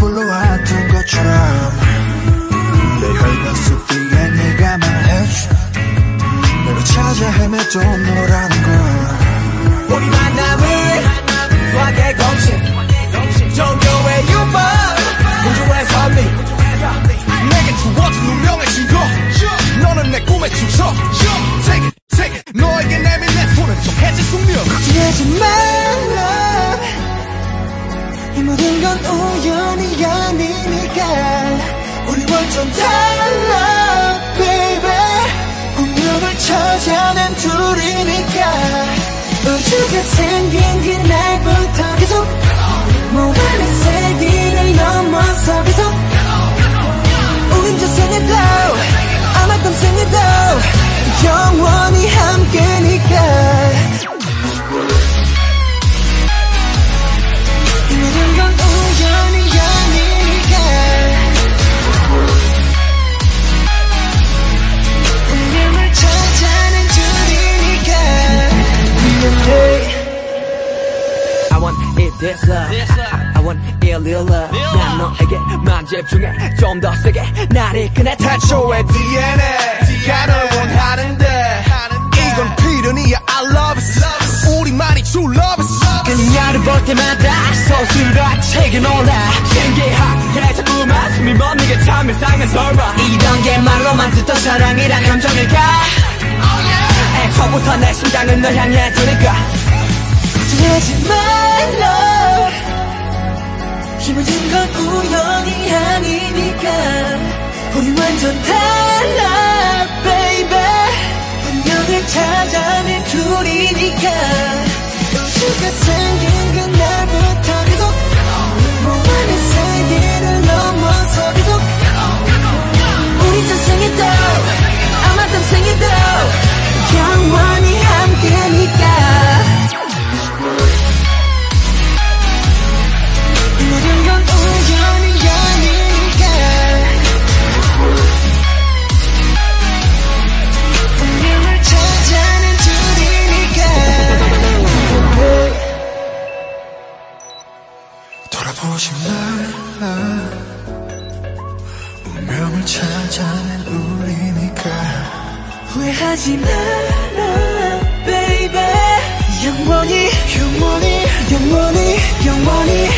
불러왔던 것처럼. 내 혈관 속 뒤에 네가 말해줘. 너를 찾아 헤매도 너란 걸. 우리 만남을 소하게 검침 종교의 유법. 우주의 선미 내게 주어진 운명의 신고. 너는 내 꿈의 주석 Take it, take it 너에게 내민 내 손은 정해진 숙명. 걱정하지 말라. 이 모든 건 우연 이 아니니까 우리 완전 달라 baby. 운명을 찾아낸 둘이니까. 우주가 생긴 그 love I want it real love 난 너에게만 집중해 좀 더 세게 날 이끄네 태초의 DNA 네가 널 원하는데. 이건 필연이야. I love it. 우리만이 true love it. 그녀를 볼 때마다 서술과 책에 놀라. 신기하게 자꾸만 숨이 멎는 참 이상한 설마. 이런 게 말로만 듣던 사랑이란 감정일까? 애초부터 내 심장은 널 향해 두니까 하지 말라. 이 모든 건 우연이 아니니까. 우리 완전 달라 말라 운명을 찾아낸 우리니까. 후회하지 마라 baby. 영원히 영원히 영원히 영원히